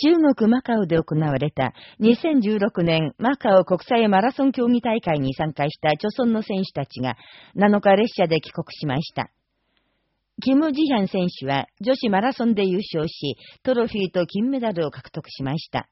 中国マカオで行われた2016年マカオ国際マラソン競技大会に参加した著村の選手たちが7日列車で帰国しました。キム・ジヒャン選手は女子マラソンで優勝し、トロフィーと金メダルを獲得しました。